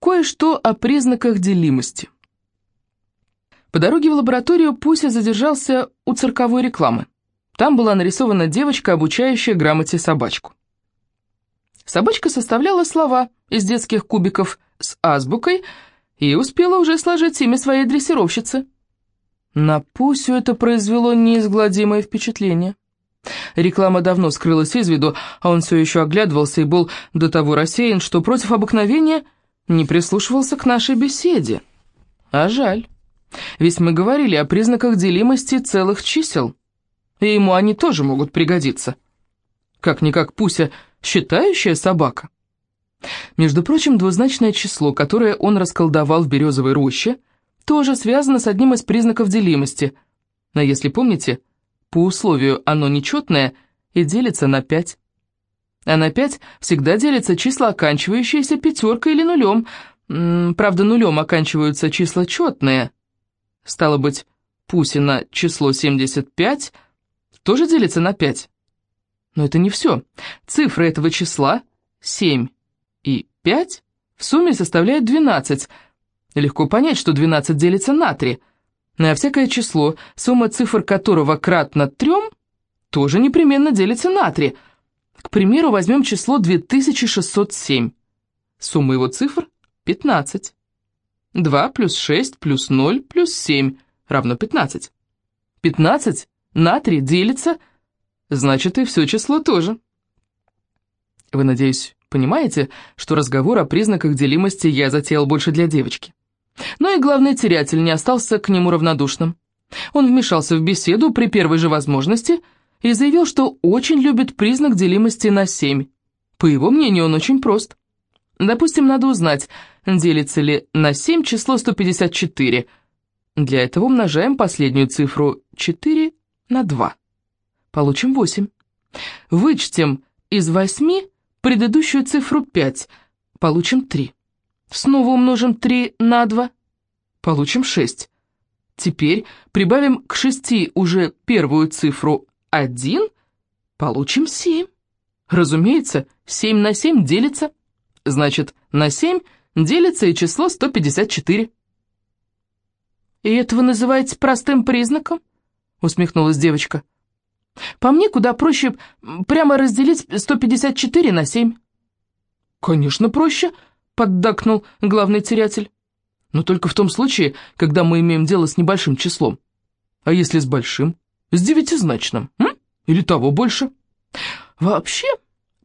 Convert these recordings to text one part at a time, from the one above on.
Кое-что о признаках делимости. По дороге в лабораторию Пуся задержался у цирковой рекламы. Там была нарисована девочка, обучающая грамоте собачку. Собачка составляла слова из детских кубиков с азбукой и успела уже сложить имя своей дрессировщицы. На Пусю это произвело неизгладимое впечатление. Реклама давно скрылась из виду, а он все еще оглядывался и был до того рассеян, что против обыкновения не прислушивался к нашей беседе. А жаль. Ведь мы говорили о признаках делимости целых чисел, и ему они тоже могут пригодиться. Как-никак Пуся считающая собака. Между прочим, двузначное число, которое он расколдовал в березовой роще, тоже связано с одним из признаков делимости. Но если помните, по условию оно нечетное и делится на 5. А на 5 всегда делятся числа, оканчивающиеся пятеркой или нулем. Правда, нулем оканчиваются числа четные. Стало быть, Пусина число 75 тоже делится на 5. Но это не все. Цифры этого числа 7 и 5 в сумме составляют 12. Легко понять, что 12 делится на 3. На всякое число, сумма цифр которого кратна 3, тоже непременно делится на 3. К примеру, возьмем число 2607. Сумма его цифр – 15. 2 плюс 6 плюс 0 плюс 7 равно 15. 15 на 3 делится, значит и все число тоже. Вы, надеюсь, понимаете, что разговор о признаках делимости я затеял больше для девочки. Но и главный терятель не остался к нему равнодушным. Он вмешался в беседу при первой же возможности и заявил, что очень любит признак делимости на 7. По его мнению, он очень прост. Допустим, надо узнать, делится ли на 7 число 154. Для этого умножаем последнюю цифру 4 на 2. Получим 8. Вычтем из 8 предыдущую цифру 5. Получим 3. Снова умножим 3 на 2. Получим 6. Теперь прибавим к 6 уже первую цифру 1. Получим 7. Разумеется, 7 на 7 делится. Значит, на 7 делится и число 154. «И это вы называете простым признаком?» — усмехнулась девочка. «По мне куда проще прямо разделить 154 на 7». «Конечно проще», поддакнул главный терятель. Но только в том случае, когда мы имеем дело с небольшим числом. А если с большим? С девятизначным? М? Или того больше? Вообще,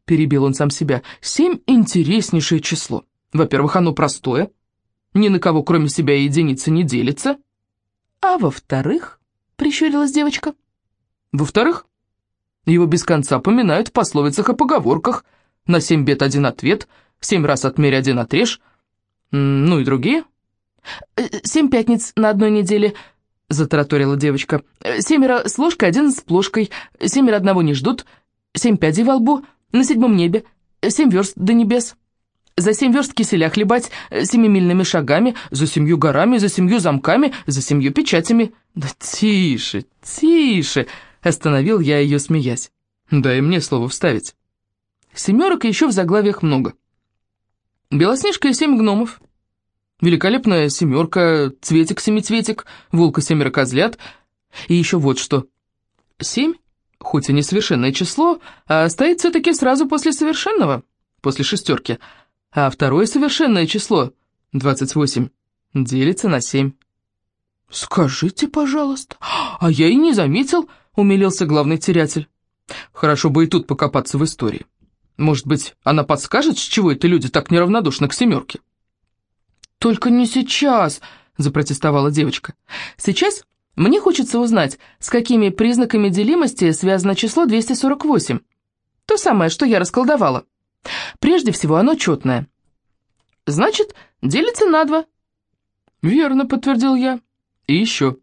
перебил он сам себя, семь интереснейшее число. Во-первых, оно простое, ни на кого кроме себя единицы не делится. А во-вторых, прищурилась девочка, во-вторых, его без конца поминают в пословицах и поговорках. На семь бед один ответ — семь раз отмерь, один отрежь, ну и другие. Э, «Семь пятниц на одной неделе», — затараторила девочка. «Семеро с ложкой, один с плошкой, семеро одного не ждут, семь пядей во лбу, на седьмом небе, семь верст до небес». За семь верст киселя хлебать, семимильными шагами, за семью горами, за семью замками, за семью печатями. «Да тише, тише!» — остановил я ее, смеясь. «Дай мне слово вставить». Семерок еще в заглавиях много. Белоснежка и семь гномов. Великолепная семерка, цветик-семицветик, волка-семеро козлят. И еще вот что. Семь, хоть и несовершенное число, а стоит все-таки сразу после совершенного, после шестерки. А второе совершенное число, 28, делится на семь. «Скажите, пожалуйста, а я и не заметил», — умилился главный терятель. «Хорошо бы и тут покопаться в истории». Может быть, она подскажет, с чего это люди так неравнодушны к семерке?» «Только не сейчас», — запротестовала девочка. «Сейчас мне хочется узнать, с какими признаками делимости связано число 248. То самое, что я расколдовала. Прежде всего, оно четное. Значит, делится на два». «Верно», — подтвердил я. «И еще.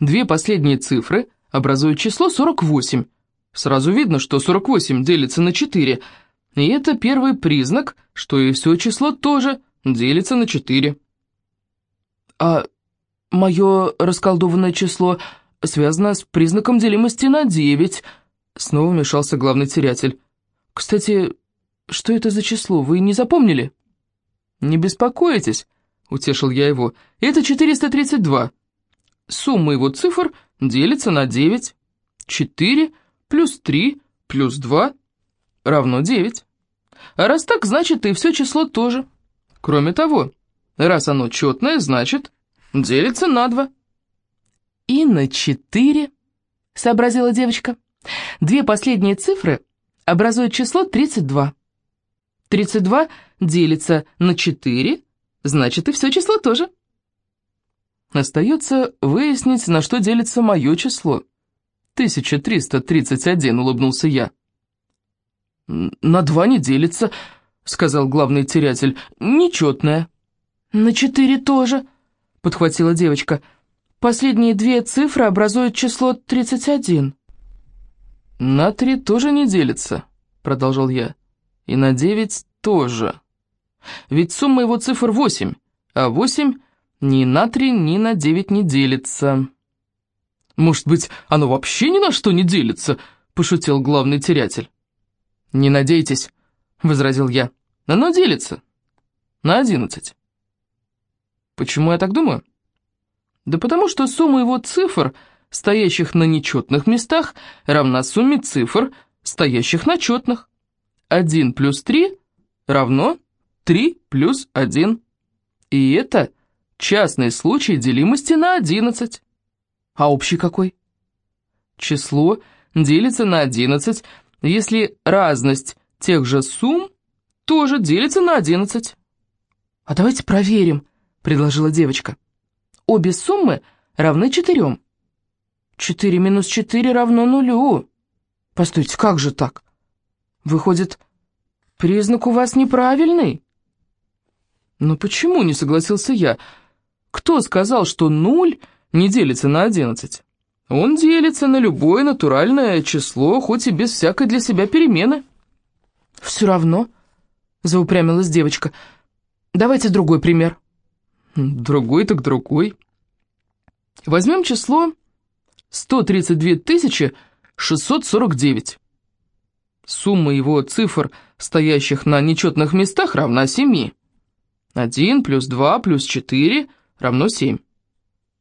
Две последние цифры образуют число 48. Сразу видно, что 48 делится на 4, и это первый признак, что и все число тоже делится на четыре. А мое расколдованное число связано с признаком делимости на девять. Снова вмешался главный терятель. Кстати, что это за число, вы не запомнили? «Не беспокойтесь», — утешил я его, — «это 432. Сумма его цифр делится на 9. 4 плюс 3 плюс 2 равно 9. А раз так, значит и все число тоже. Кроме того, раз оно четное, значит делится на 2. «И на 4», — сообразила девочка. «Две последние цифры образуют число 32. 32 делится на 4, значит и все число тоже». Остается выяснить, на что делится мое число. 1331, улыбнулся я. «На два не делится», — сказал главный терятель. «Нечетное». «На четыре тоже», — подхватила девочка. «Последние две цифры образуют число 31». «На три тоже не делится», — продолжал я. «И на девять тоже. Ведь сумма его цифр восемь, а восемь ни на три, ни на девять не делится». «Может быть, оно вообще ни на что не делится?» — пошутил главный терятель. «Не надейтесь», — возразил я. «Оно делится. На одиннадцать». Почему я так думаю? Да потому что сумма его цифр, стоящих на нечетных местах, равна сумме цифр, стоящих на четных. Один плюс три равно три плюс один. И это частный случай делимости на одиннадцать. А общий какой? Число делится на 11, если разность тех же сумм тоже делится на 11. «А давайте проверим», — предложила девочка. «Обе суммы равны четырем. Четыре минус четыре равно нулю. Постойте, как же так? Выходит, признак у вас неправильный?» «Но почему?» — не согласился я. «Кто сказал, что нуль...» не делится на 11. Он делится на любое натуральное число, хоть и без всякой для себя перемены. «Все равно», — заупрямилась девочка. «Давайте другой пример». «Другой так другой». Возьмем число 132 649. Сумма его цифр, стоящих на нечетных местах, равна 7. 1 плюс 2 плюс 4 равно 7.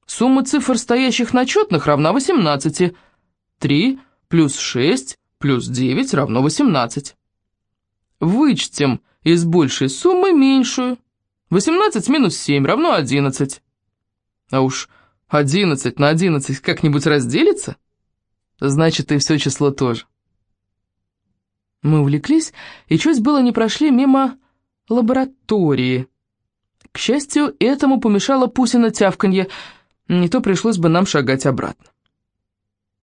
Сумма цифр, стоящих на четных, равна 18. 3 плюс 6 плюс 9 равно 18. Вычтем из большей суммы меньшую. 18 минус 7 равно 11. А уж 11 на 11 как-нибудь разделится? Значит, и все число тоже. Мы увлеклись, и чуть было не прошли мимо лаборатории. К счастью, этому помешало Пусина тявканье — не то пришлось бы нам шагать обратно.